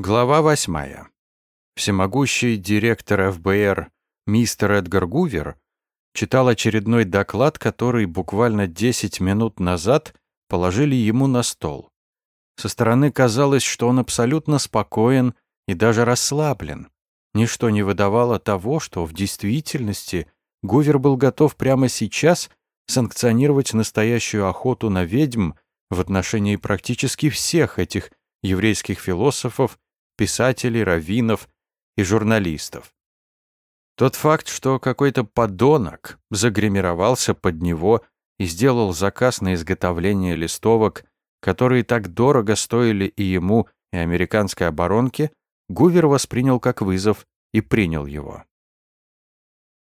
Глава восьмая. Всемогущий директор ФБР мистер Эдгар Гувер читал очередной доклад, который буквально 10 минут назад положили ему на стол. Со стороны казалось, что он абсолютно спокоен и даже расслаблен. Ничто не выдавало того, что в действительности Гувер был готов прямо сейчас санкционировать настоящую охоту на ведьм в отношении практически всех этих еврейских философов писателей, раввинов и журналистов. Тот факт, что какой-то подонок загримировался под него и сделал заказ на изготовление листовок, которые так дорого стоили и ему, и американской оборонке, Гувер воспринял как вызов и принял его.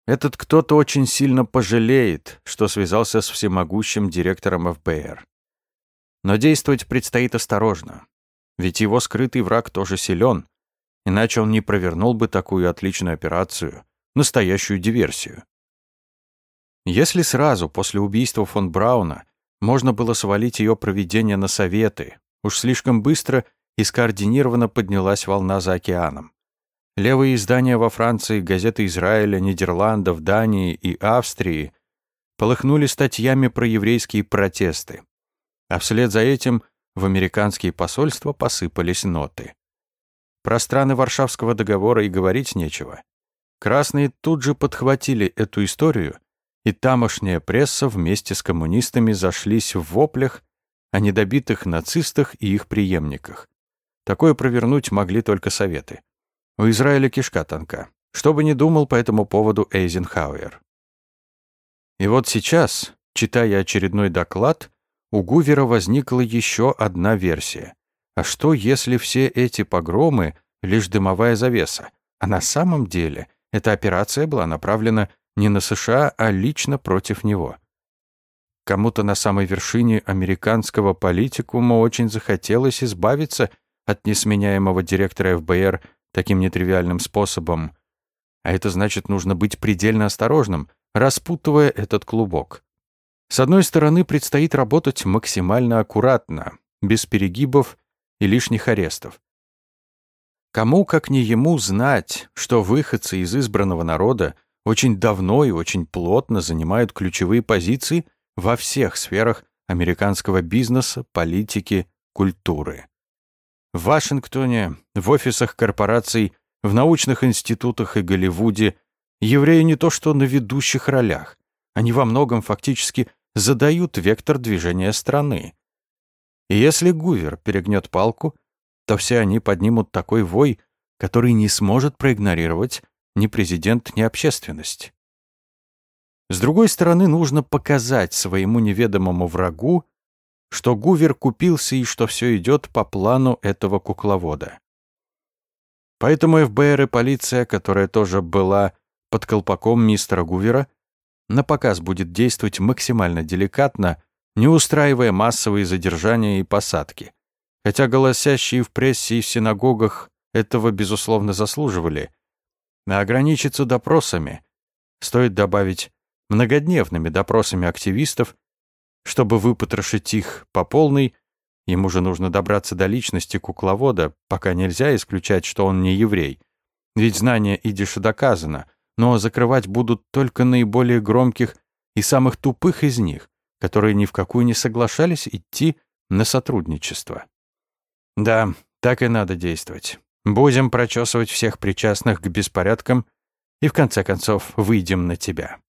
Этот кто-то очень сильно пожалеет, что связался с всемогущим директором ФБР. Но действовать предстоит осторожно. Ведь его скрытый враг тоже силен, иначе он не провернул бы такую отличную операцию, настоящую диверсию. Если сразу после убийства фон Брауна можно было свалить ее проведение на советы, уж слишком быстро и скоординированно поднялась волна за океаном. Левые издания во Франции, газеты Израиля, Нидерландов, Дании и Австрии полыхнули статьями про еврейские протесты. А вслед за этим – в американские посольства посыпались ноты. Про страны Варшавского договора и говорить нечего. Красные тут же подхватили эту историю, и тамошняя пресса вместе с коммунистами зашлись в воплях о недобитых нацистах и их преемниках. Такое провернуть могли только советы. У Израиля кишка тонка. Что бы ни думал по этому поводу Эйзенхауэр. И вот сейчас, читая очередной доклад, у Гувера возникла еще одна версия. А что, если все эти погромы — лишь дымовая завеса, а на самом деле эта операция была направлена не на США, а лично против него? Кому-то на самой вершине американского политикума очень захотелось избавиться от несменяемого директора ФБР таким нетривиальным способом. А это значит, нужно быть предельно осторожным, распутывая этот клубок. С одной стороны, предстоит работать максимально аккуратно, без перегибов и лишних арестов. Кому, как не ему, знать, что выходцы из избранного народа очень давно и очень плотно занимают ключевые позиции во всех сферах американского бизнеса, политики, культуры. В Вашингтоне, в офисах корпораций, в научных институтах и Голливуде евреи не то что на ведущих ролях, они во многом фактически задают вектор движения страны. И если Гувер перегнет палку, то все они поднимут такой вой, который не сможет проигнорировать ни президент, ни общественность. С другой стороны, нужно показать своему неведомому врагу, что Гувер купился и что все идет по плану этого кукловода. Поэтому ФБР и полиция, которая тоже была под колпаком мистера Гувера, на показ будет действовать максимально деликатно, не устраивая массовые задержания и посадки. Хотя голосящие в прессе и в синагогах этого, безусловно, заслуживали. А ограничиться допросами, стоит добавить, многодневными допросами активистов, чтобы выпотрошить их по полной, ему же нужно добраться до личности кукловода, пока нельзя исключать, что он не еврей. Ведь знание идиша доказано, но закрывать будут только наиболее громких и самых тупых из них, которые ни в какую не соглашались идти на сотрудничество. Да, так и надо действовать. Будем прочесывать всех причастных к беспорядкам и в конце концов выйдем на тебя.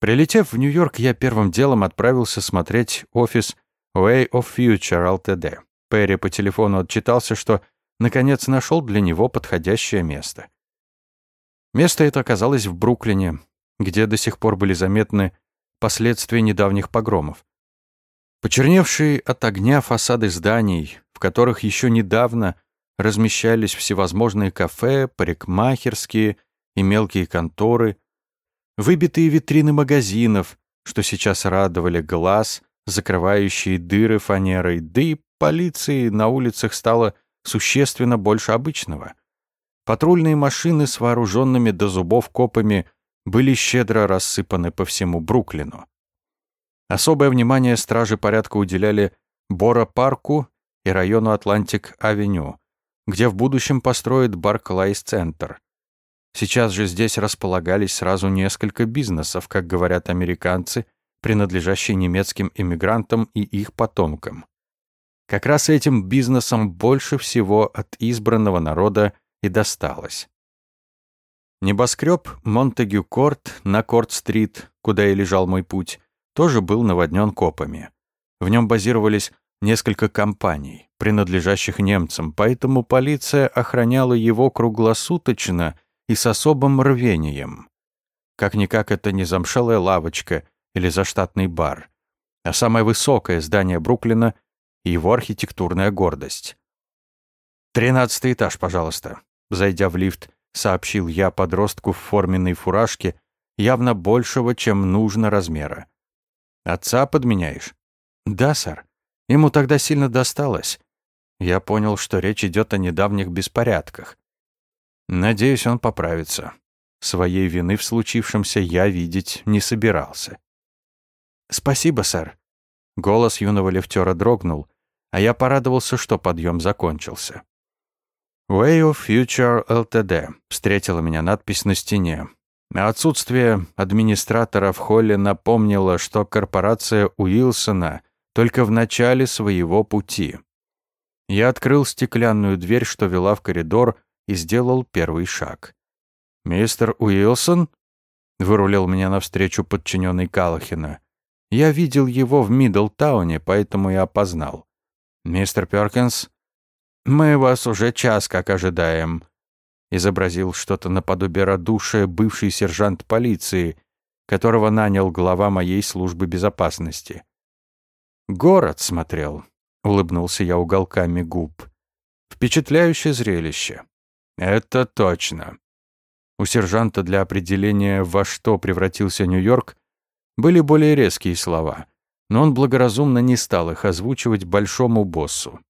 Прилетев в Нью-Йорк, я первым делом отправился смотреть офис Way of Future Ltd. Перри по телефону отчитался, что наконец нашел для него подходящее место. Место это оказалось в Бруклине, где до сих пор были заметны последствия недавних погромов. Почерневшие от огня фасады зданий, в которых еще недавно размещались всевозможные кафе, парикмахерские и мелкие конторы, выбитые витрины магазинов, что сейчас радовали глаз, закрывающие дыры фанерой, да и полиции на улицах стало существенно больше обычного — Патрульные машины с вооруженными до зубов копами были щедро рассыпаны по всему Бруклину. Особое внимание стражи порядка уделяли Бора-парку и району Атлантик-авеню, где в будущем построят Барклейс-центр. Сейчас же здесь располагались сразу несколько бизнесов, как говорят американцы, принадлежащие немецким иммигрантам и их потомкам. Как раз этим бизнесом больше всего от избранного народа и досталось. Небоскреб Монтегю-Корт на Корт-стрит, куда и лежал мой путь, тоже был наводнен копами. В нем базировались несколько компаний, принадлежащих немцам, поэтому полиция охраняла его круглосуточно и с особым рвением. Как-никак это не замшелая лавочка или заштатный бар, а самое высокое здание Бруклина и его архитектурная гордость. «Тринадцатый этаж, пожалуйста», — зайдя в лифт, сообщил я подростку в форменной фуражке, явно большего, чем нужно размера. «Отца подменяешь?» «Да, сэр. Ему тогда сильно досталось». Я понял, что речь идет о недавних беспорядках. Надеюсь, он поправится. Своей вины в случившемся я видеть не собирался. «Спасибо, сэр». Голос юного лифтера дрогнул, а я порадовался, что подъем закончился. «Way of Future Ltd. встретила меня надпись на стене. Отсутствие администратора в холле напомнило, что корпорация Уилсона только в начале своего пути. Я открыл стеклянную дверь, что вела в коридор, и сделал первый шаг. «Мистер Уилсон?» — вырулил меня навстречу подчиненный Калахина. Я видел его в Миддлтауне, поэтому и опознал. «Мистер Перкинс?» «Мы вас уже час как ожидаем», — изобразил что-то наподобие радушия бывший сержант полиции, которого нанял глава моей службы безопасности. «Город смотрел», — улыбнулся я уголками губ. «Впечатляющее зрелище». «Это точно». У сержанта для определения, во что превратился Нью-Йорк, были более резкие слова, но он благоразумно не стал их озвучивать большому боссу.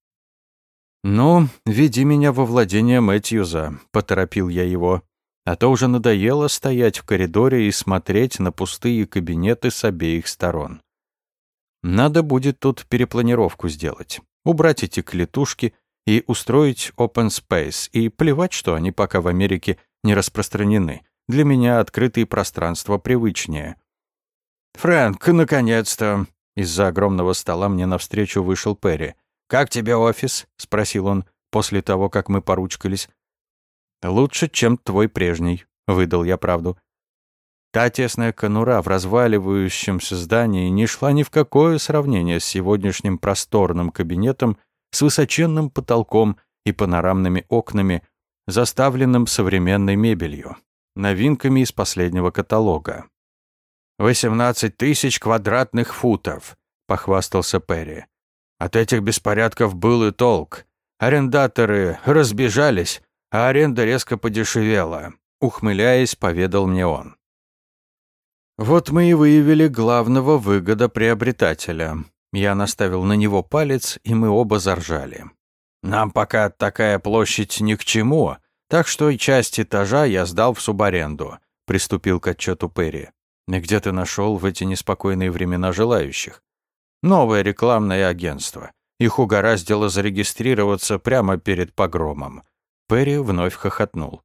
«Ну, веди меня во владение Мэтьюза», — поторопил я его. А то уже надоело стоять в коридоре и смотреть на пустые кабинеты с обеих сторон. Надо будет тут перепланировку сделать, убрать эти клетушки и устроить open space, и плевать, что они пока в Америке не распространены. Для меня открытые пространства привычнее. «Фрэнк, наконец-то!» Из-за огромного стола мне навстречу вышел Перри. «Как тебе офис?» — спросил он после того, как мы поручкались. «Лучше, чем твой прежний», — выдал я правду. Та тесная конура в разваливающемся здании не шла ни в какое сравнение с сегодняшним просторным кабинетом с высоченным потолком и панорамными окнами, заставленным современной мебелью, новинками из последнего каталога. «Восемнадцать тысяч квадратных футов», — похвастался Перри. От этих беспорядков был и толк. Арендаторы разбежались, а аренда резко подешевела. Ухмыляясь, поведал мне он. Вот мы и выявили главного выгодоприобретателя. Я наставил на него палец, и мы оба заржали. Нам пока такая площадь ни к чему, так что и часть этажа я сдал в субаренду, приступил к отчету Перри. Где ты нашел в эти неспокойные времена желающих? Новое рекламное агентство. Их угораздило зарегистрироваться прямо перед погромом. Перри вновь хохотнул.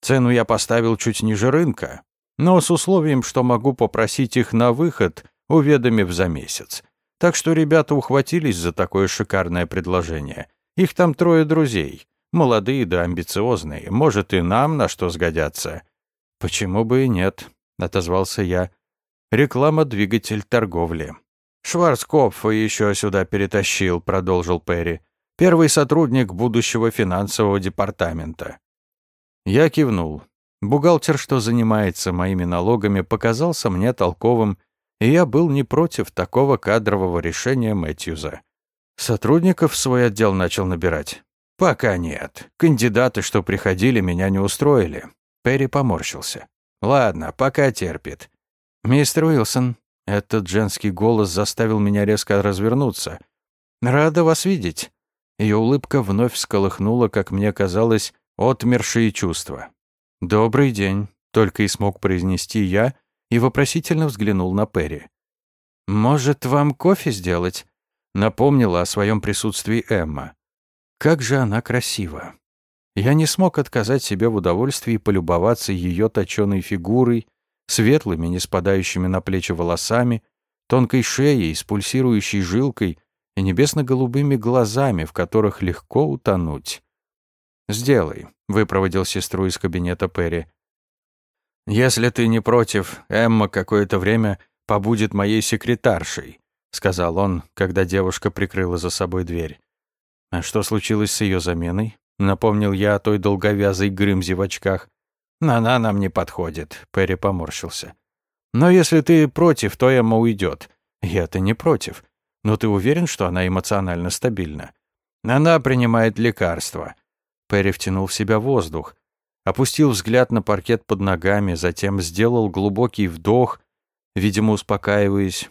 Цену я поставил чуть ниже рынка, но с условием, что могу попросить их на выход, уведомив за месяц. Так что ребята ухватились за такое шикарное предложение. Их там трое друзей. Молодые да амбициозные. Может, и нам на что сгодятся. «Почему бы и нет?» — отозвался я. «Реклама — двигатель торговли. «Шварцкопфа еще сюда перетащил», — продолжил Перри. «Первый сотрудник будущего финансового департамента». Я кивнул. Бухгалтер, что занимается моими налогами, показался мне толковым, и я был не против такого кадрового решения Мэтьюза. Сотрудников свой отдел начал набирать. «Пока нет. Кандидаты, что приходили, меня не устроили». Перри поморщился. «Ладно, пока терпит. Мистер Уилсон, этот женский голос заставил меня резко развернуться. «Рада вас видеть». Ее улыбка вновь всколыхнула, как мне казалось, отмершие чувства. «Добрый день», — только и смог произнести я и вопросительно взглянул на Перри. «Может, вам кофе сделать?» — напомнила о своем присутствии Эмма. как же она красива! Я не смог отказать себе в удовольствии полюбоваться ее точеной фигурой, светлыми, не спадающими на плечи волосами, тонкой шеей с пульсирующей жилкой и небесно-голубыми глазами, в которых легко утонуть. «Сделай», — выпроводил сестру из кабинета Перри. «Если ты не против, Эмма какое-то время побудет моей секретаршей», — сказал он, когда девушка прикрыла за собой дверь. «А что случилось с ее заменой?» — напомнил я о той долговязой Грымзе в очках. «Она нам не подходит», — Перри поморщился. «Но если ты против, то Эмма уйдет. Я-то не против. Но ты уверен, что она эмоционально стабильна?» «Она принимает лекарства». Перри втянул в себя воздух, опустил взгляд на паркет под ногами, затем сделал глубокий вдох, видимо, успокаиваясь,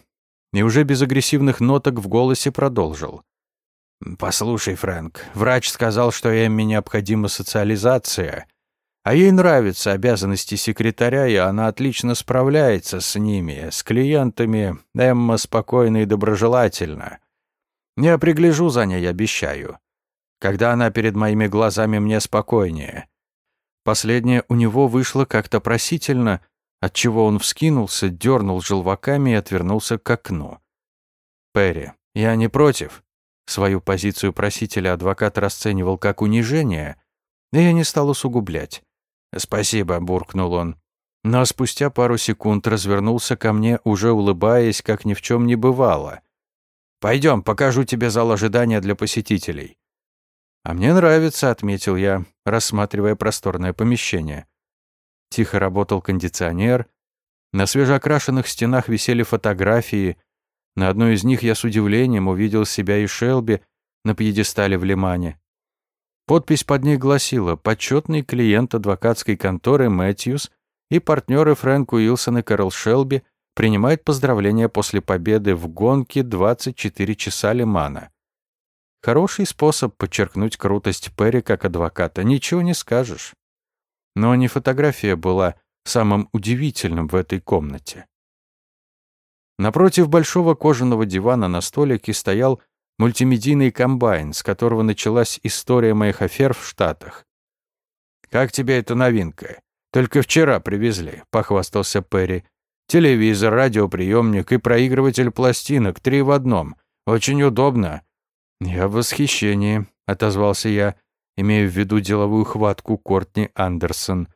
и уже без агрессивных ноток в голосе продолжил. «Послушай, Фрэнк, врач сказал, что Эмме необходима социализация, а ей нравятся обязанности секретаря, и она отлично справляется с ними, с клиентами. Эмма спокойна и доброжелательна. Я пригляжу за ней, обещаю. Когда она перед моими глазами, мне спокойнее. Последнее у него вышло как-то просительно, отчего он вскинулся, дернул желваками и отвернулся к окну. «Перри, я не против». Свою позицию просителя адвокат расценивал как унижение, и я не стал усугублять. «Спасибо», — буркнул он. Но спустя пару секунд развернулся ко мне, уже улыбаясь, как ни в чем не бывало. «Пойдем, покажу тебе зал ожидания для посетителей». «А мне нравится», — отметил я, рассматривая просторное помещение. Тихо работал кондиционер. На свежеокрашенных стенах висели фотографии. На одной из них я с удивлением увидел себя и Шелби на пьедестале в Лимане. Подпись под ней гласила «Почетный клиент адвокатской конторы Мэтьюс и партнеры Фрэнк Уилсон и Кэрол Шелби принимают поздравления после победы в гонке 24 часа Лимана». Хороший способ подчеркнуть крутость Перри как адвоката, ничего не скажешь. Но не фотография была самым удивительным в этой комнате. Напротив большого кожаного дивана на столике стоял мультимедийный комбайн, с которого началась история моих афер в Штатах. «Как тебе эта новинка? Только вчера привезли», — похвастался Перри. «Телевизор, радиоприемник и проигрыватель пластинок, три в одном. Очень удобно. «Я в восхищении», — отозвался я, имея в виду деловую хватку Кортни Андерсон.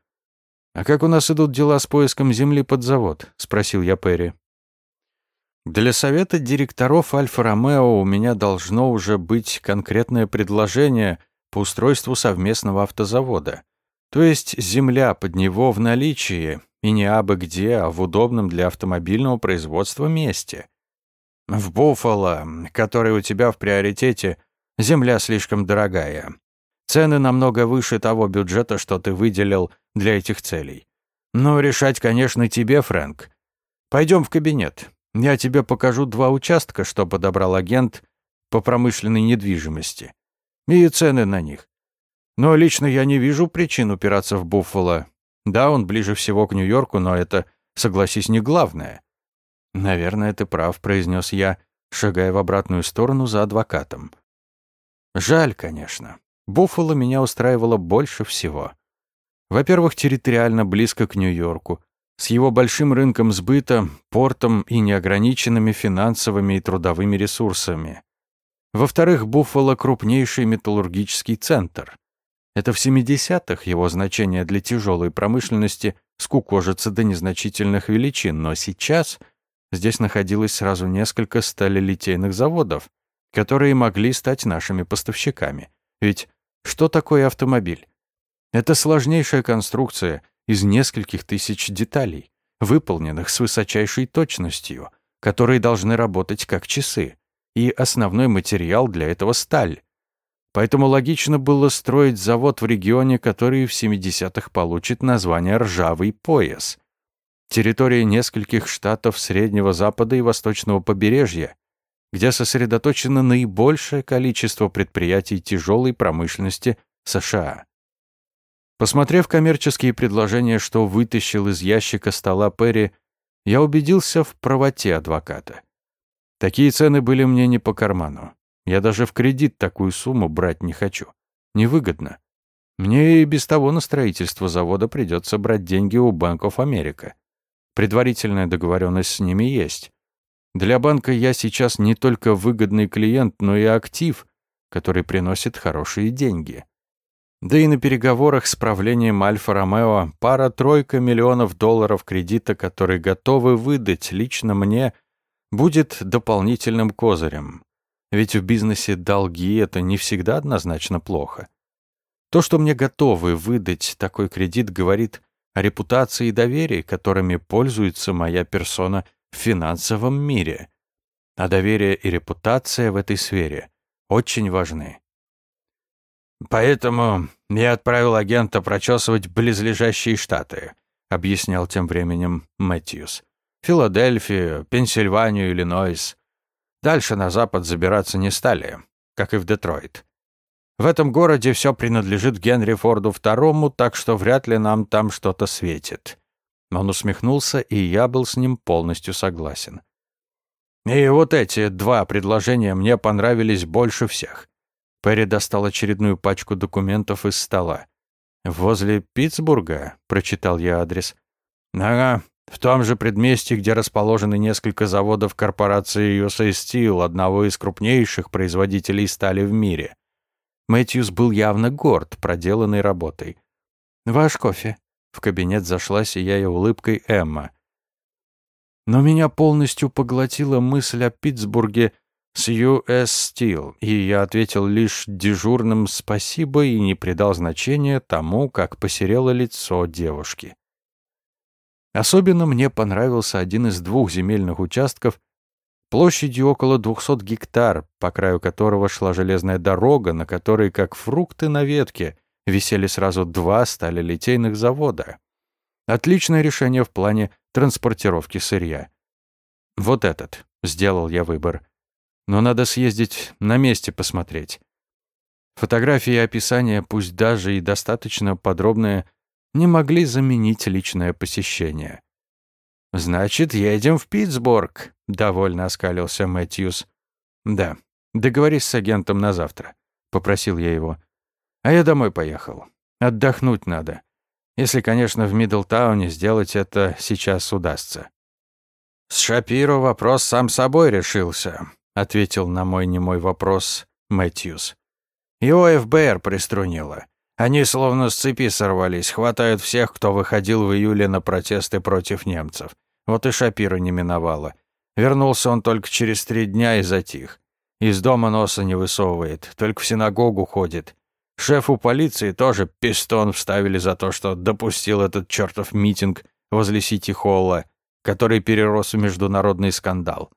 «А как у нас идут дела с поиском земли под завод?» — спросил я Перри. «Для совета директоров Альфа-Ромео у меня должно уже быть конкретное предложение по устройству совместного автозавода. То есть земля под него в наличии, и не абы где, а в удобном для автомобильного производства месте. В Буффало, который у тебя в приоритете, земля слишком дорогая. Цены намного выше того бюджета, что ты выделил для этих целей. Но решать, конечно, тебе, Фрэнк. Пойдем в кабинет. Я тебе покажу два участка, что подобрал агент по промышленной недвижимости. И цены на них. Но лично я не вижу причин упираться в Буффало. Да, он ближе всего к Нью-Йорку, но это, согласись, не главное. «Наверное, ты прав», — произнес я, шагая в обратную сторону за адвокатом. «Жаль, конечно. Буффало меня устраивало больше всего. Во-первых, территориально близко к Нью-Йорку, с его большим рынком сбыта, портом и неограниченными финансовыми и трудовыми ресурсами. Во-вторых, Буффало — крупнейший металлургический центр. Это в 70-х его значение для тяжелой промышленности скукожится до незначительных величин, но сейчас — Здесь находилось сразу несколько сталелитейных заводов, которые могли стать нашими поставщиками. Ведь что такое автомобиль? Это сложнейшая конструкция из нескольких тысяч деталей, выполненных с высочайшей точностью, которые должны работать как часы, и основной материал для этого — сталь. Поэтому логично было строить завод в регионе, который в 70-х получит название «Ржавый пояс», территории нескольких штатов Среднего Запада и Восточного побережья, где сосредоточено наибольшее количество предприятий тяжелой промышленности США. Посмотрев коммерческие предложения, что вытащил из ящика стола Перри, я убедился в правоте адвоката. Такие цены были мне не по карману. Я даже в кредит такую сумму брать не хочу. Невыгодно. Мне и без того на строительство завода придется брать деньги у of America. Предварительная договоренность с ними есть. Для банка я сейчас не только выгодный клиент, но и актив, который приносит хорошие деньги. Да и на переговорах с правлением Альфа-Ромео пара-тройка миллионов долларов кредита, которые готовы выдать лично мне, будет дополнительным козырем. Ведь в бизнесе долги — это не всегда однозначно плохо. То, что мне готовы выдать такой кредит, говорит о репутации и доверии, которыми пользуется моя персона в финансовом мире. А доверие и репутация в этой сфере очень важны. «Поэтому я отправил агента прочесывать близлежащие штаты», объяснял тем временем Мэтьюс. «Филадельфию, Пенсильванию, Иллинойс. Дальше на запад забираться не стали, как и в Детройт. В этом городе все принадлежит Генри Форду II, так что вряд ли нам там что-то светит». Он усмехнулся, и я был с ним полностью согласен. «И вот эти два предложения мне понравились больше всех. Перри достал очередную пачку документов из стола. «Возле Питтсбурга?» — прочитал я адрес. «Ага, в том же предместье, где расположены несколько заводов корпорации USA Steel, одного из крупнейших производителей стали в мире». Мэтьюс был явно горд проделанной работой. «Ваш кофе». В кабинет зашла, сияя улыбкой, Эмма. Но меня полностью поглотила мысль о Питтсбурге с US Steel, и я ответил лишь дежурным «спасибо» и не придал значения тому, как посерело лицо девушки. Особенно мне понравился один из двух земельных участков площадью около 200 гектар, по краю которого шла железная дорога, на которой, как фрукты на ветке, висели сразу два сталелитейных завода. Отличное решение в плане транспортировки сырья. Вот этот, сделал я выбор но надо съездить на месте посмотреть. Фотографии и описания, пусть даже и достаточно подробные, не могли заменить личное посещение. «Значит, едем в Питтсбург», — довольно оскалился Мэтьюс. «Да, договорись с агентом на завтра», — попросил я его. «А я домой поехал. Отдохнуть надо. Если, конечно, в Мидлтауне сделать это сейчас удастся». С Шапиро вопрос сам собой решился. — ответил на мой немой вопрос Мэтьюс. «Его ФБР приструнило. Они словно с цепи сорвались, хватают всех, кто выходил в июле на протесты против немцев. Вот и Шапира не миновало. Вернулся он только через три дня и затих. Из дома носа не высовывает, только в синагогу ходит. Шефу полиции тоже пистон вставили за то, что допустил этот чертов митинг возле Сити-Холла, который перерос в международный скандал.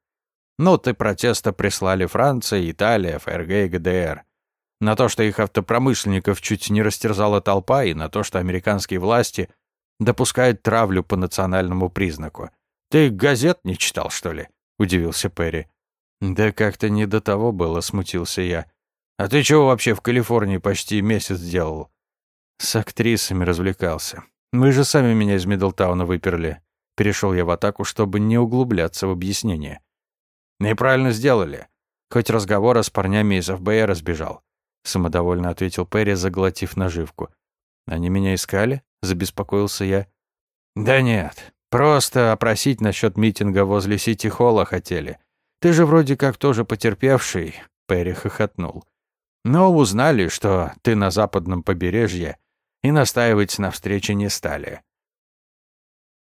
Ноты протеста прислали Франция, Италия, ФРГ и ГДР. На то, что их автопромышленников чуть не растерзала толпа, и на то, что американские власти допускают травлю по национальному признаку. «Ты газет не читал, что ли?» — удивился Перри. «Да как-то не до того было», — смутился я. «А ты чего вообще в Калифорнии почти месяц делал?» «С актрисами развлекался. Мы же сами меня из Миддлтауна выперли». Перешел я в атаку, чтобы не углубляться в объяснение. «Неправильно сделали. Хоть разговора с парнями из ФБР разбежал», — самодовольно ответил Перри, заглотив наживку. «Они меня искали?» — забеспокоился я. «Да нет, просто опросить насчет митинга возле Сити-Холла хотели. Ты же вроде как тоже потерпевший», — Перри хохотнул. «Но узнали, что ты на западном побережье, и настаивать на встрече не стали.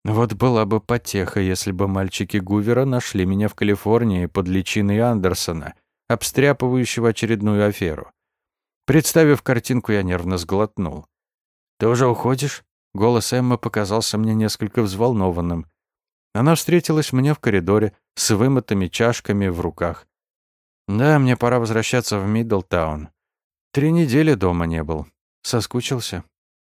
Вот была бы потеха, если бы мальчики Гувера нашли меня в Калифорнии под личиной Андерсона, обстряпывающего очередную аферу. Представив картинку, я нервно сглотнул. «Ты уже уходишь?» Голос Эммы показался мне несколько взволнованным. Она встретилась мне в коридоре с вымытыми чашками в руках. «Да, мне пора возвращаться в Миддлтаун. Три недели дома не был. Соскучился?»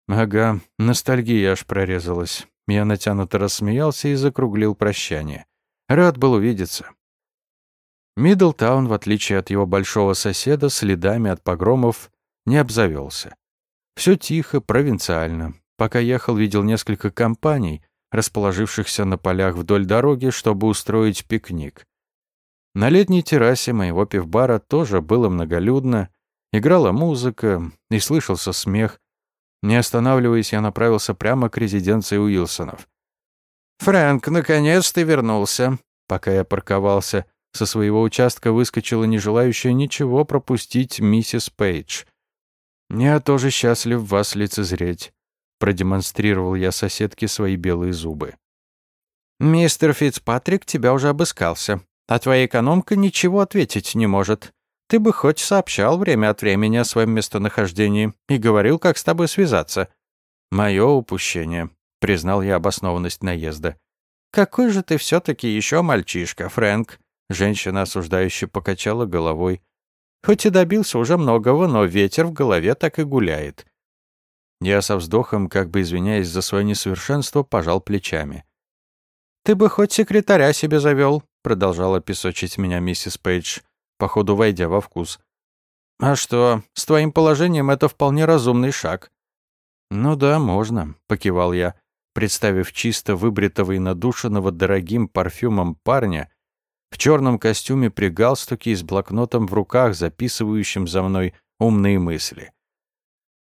«Ага, ностальгия аж прорезалась. Я натянуто рассмеялся и закруглил прощание. Рад был увидеться. Миддлтаун, в отличие от его большого соседа, следами от погромов не обзавелся. Все тихо, провинциально. Пока ехал, видел несколько компаний, расположившихся на полях вдоль дороги, чтобы устроить пикник. На летней террасе моего пивбара тоже было многолюдно, играла музыка и слышался смех. Не останавливаясь, я направился прямо к резиденции Уилсонов. «Фрэнк, наконец ты вернулся!» Пока я парковался, со своего участка выскочила не желающая ничего пропустить миссис Пейдж. «Я тоже счастлив вас лицезреть», — продемонстрировал я соседке свои белые зубы. «Мистер Фицпатрик тебя уже обыскался, а твоя экономка ничего ответить не может. Ты бы хоть сообщал время от времени о своем местонахождении и говорил, как с тобой связаться». «Мое упущение», — признал я обоснованность наезда. «Какой же ты все-таки еще мальчишка, Фрэнк?» Женщина осуждающе покачала головой. «Хоть и добился уже многого, но ветер в голове так и гуляет». Я со вздохом, как бы извиняясь за свое несовершенство, пожал плечами. «Ты бы хоть секретаря себе завел», — продолжала песочить меня миссис Пейдж, походу войдя во вкус. «А что, с твоим положением это вполне разумный шаг». «Ну да, можно», — покивал я представив чисто выбритого и надушенного дорогим парфюмом парня в черном костюме при галстуке и с блокнотом в руках, записывающим за мной умные мысли.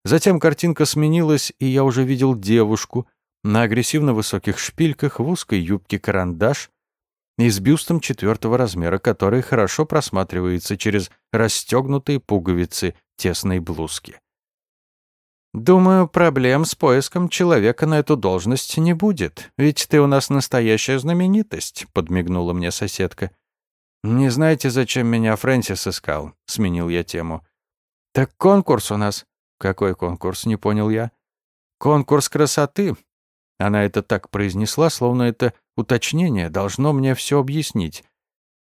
Затем картинка сменилась, и я уже видел девушку на агрессивно высоких шпильках в узкой юбке карандаш и с бюстом четвертого размера, который хорошо просматривается через расстегнутые пуговицы тесной блузки. «Думаю, проблем с поиском человека на эту должность не будет, ведь ты у нас настоящая знаменитость», — подмигнула мне соседка. «Не знаете, зачем меня Фрэнсис искал?» — сменил я тему. «Так конкурс у нас». «Какой конкурс?» — не понял я. «Конкурс красоты». Она это так произнесла, словно это уточнение должно мне все объяснить.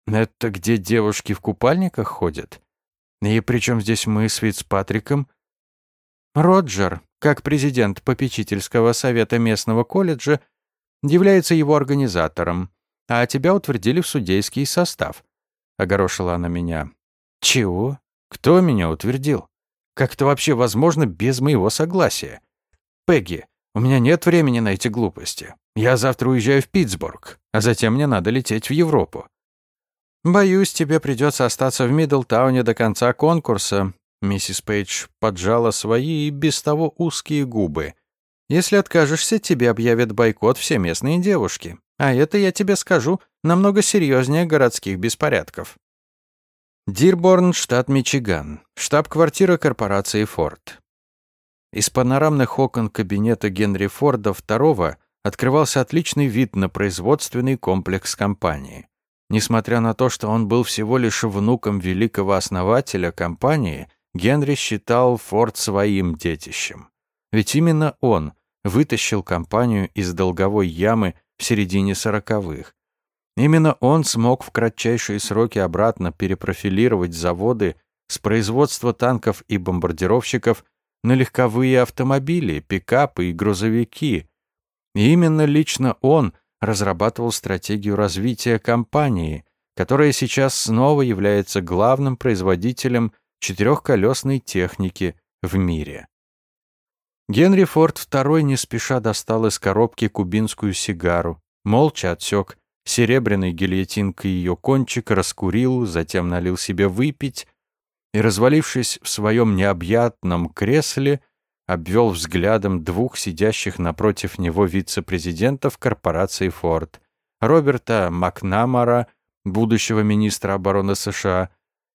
«Это где девушки в купальниках ходят? И причем здесь мы с Вицпатриком?» Роджер, как президент попечительского совета местного колледжа, является его организатором, а тебя утвердили в судейский состав. Огорошила она меня. Чего? Кто меня утвердил? Как это вообще возможно без моего согласия? Пегги, у меня нет времени на эти глупости. Я завтра уезжаю в Питтсбург, а затем мне надо лететь в Европу. Боюсь, тебе придется остаться в Миддлтауне до конца конкурса, Миссис Пейдж поджала свои и без того узкие губы. «Если откажешься, тебе объявят бойкот все местные девушки. А это, я тебе скажу, намного серьезнее городских беспорядков». Дирборн, штат Мичиган. Штаб-квартира корпорации «Форд». Из панорамных окон кабинета Генри Форда II открывался отличный вид на производственный комплекс компании. Несмотря на то, что он был всего лишь внуком великого основателя компании – Генри считал Форд своим детищем. Ведь именно он вытащил компанию из долговой ямы в середине сороковых. Именно он смог в кратчайшие сроки обратно перепрофилировать заводы с производства танков и бомбардировщиков на легковые автомобили, пикапы и грузовики. И именно лично он разрабатывал стратегию развития компании, которая сейчас снова является главным производителем четырехколесной техники в мире. Генри Форд II не спеша достал из коробки кубинскую сигару, молча отсек серебряной гильотинкой ее кончик, раскурил, затем налил себе выпить и, развалившись в своем необъятном кресле, обвел взглядом двух сидящих напротив него вице-президентов корпорации «Форд» Роберта Макнамара, будущего министра обороны США,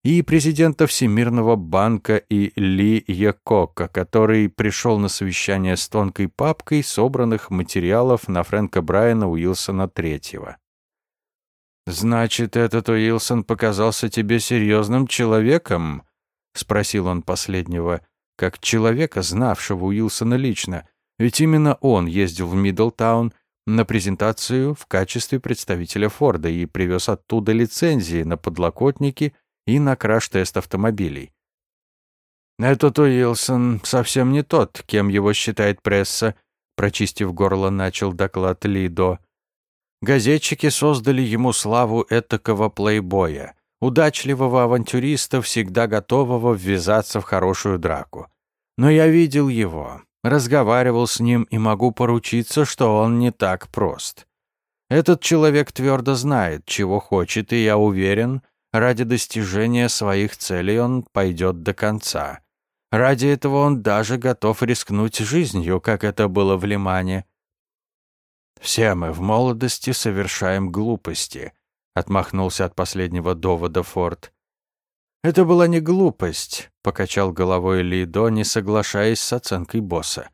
и президента Всемирного банка и Ли Якока, который пришел на совещание с тонкой папкой собранных материалов на Фрэнка Брайана Уилсона III. «Значит, этот Уилсон показался тебе серьезным человеком?» — спросил он последнего, как человека, знавшего Уилсона лично, ведь именно он ездил в Миддлтаун на презентацию в качестве представителя Форда и привез оттуда лицензии на подлокотники — и на краш-тест автомобилей. «Этот Уилсон совсем не тот, кем его считает пресса», прочистив горло, начал доклад Лидо. Газетчики создали ему славу этакого плейбоя, удачливого авантюриста, всегда готового ввязаться в хорошую драку. Но я видел его, разговаривал с ним и могу поручиться, что он не так прост. Этот человек твердо знает, чего хочет, и я уверен, ради достижения своих целей он пойдет до конца. Ради этого он даже готов рискнуть жизнью, как это было в Лимане. «Все мы в молодости совершаем глупости», — отмахнулся от последнего довода Форд. «Это была не глупость», — покачал головой Лидо, не соглашаясь с оценкой босса.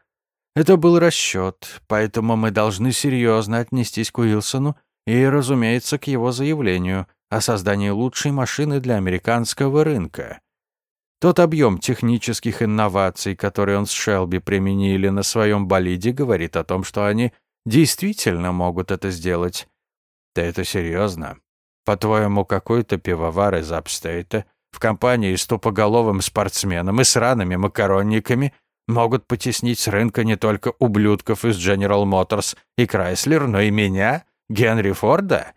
«Это был расчет, поэтому мы должны серьезно отнестись к Уилсону и, разумеется, к его заявлению о создании лучшей машины для американского рынка. Тот объем технических инноваций, которые он с Шелби применили на своем болиде, говорит о том, что они действительно могут это сделать. Ты это серьезно? По-твоему, какой-то пивовар из Апстейта в компании с тупоголовым спортсменом и сраными макаронниками могут потеснить с рынка не только ублюдков из General Motors и Chrysler, но и меня, Генри Форда?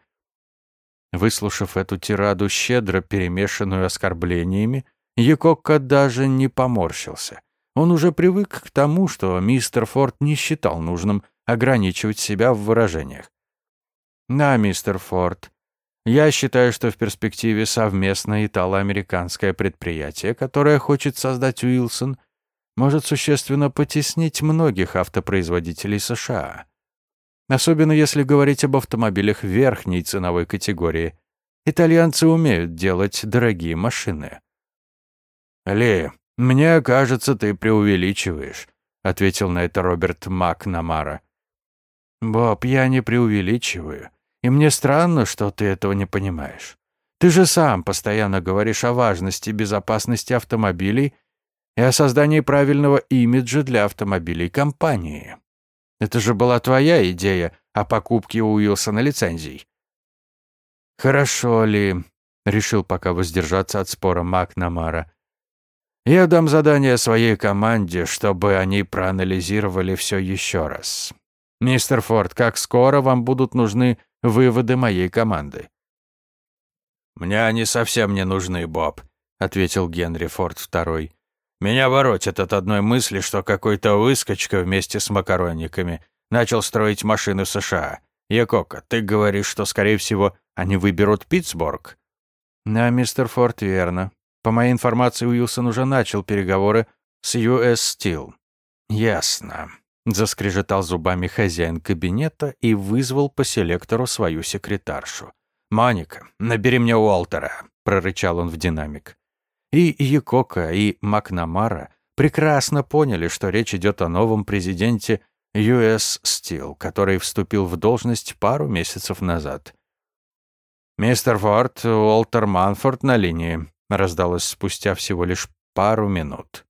Выслушав эту тираду, щедро перемешанную оскорблениями, Якокко даже не поморщился. Он уже привык к тому, что мистер Форд не считал нужным ограничивать себя в выражениях. «Да, мистер Форд, я считаю, что в перспективе совместное итало-американское предприятие, которое хочет создать Уилсон, может существенно потеснить многих автопроизводителей США. Особенно если говорить об автомобилях верхней ценовой категории. Итальянцы умеют делать дорогие машины. «Ли, мне кажется, ты преувеличиваешь», — ответил на это Роберт Макнамара. «Боб, я не преувеличиваю. И мне странно, что ты этого не понимаешь. Ты же сам постоянно говоришь о важности безопасности автомобилей и о создании правильного имиджа для автомобилей компании. Это же была твоя идея о покупке у Уилсона лицензий. Хорошо ли, решил пока воздержаться от спора Макнамара. Я дам задание своей команде, чтобы они проанализировали все еще раз. Мистер Форд, как скоро вам будут нужны выводы моей команды. «Мне они совсем не нужны, Боб», — ответил Генри Форд II. «Меня воротит от одной мысли, что какой-то выскочка вместе с макаронниками начал строить машины США. Якока, ты говоришь, что, скорее всего, они выберут Питтсбург?» «Да, мистер Форд, верно. По моей информации, Уилсон уже начал переговоры с US Steel». «Ясно», Заскрежетал зубами хозяин кабинета и вызвал по селектору свою секретаршу. «Моника, набери мне Уолтера», — прорычал он в динамик. И Якока, и Макнамара прекрасно поняли, что речь идет о новом президенте US Steel, который вступил в должность пару месяцев назад. «Мистер Форд, Уолтер Манфорд на линии», — раздалось спустя всего лишь пару минут.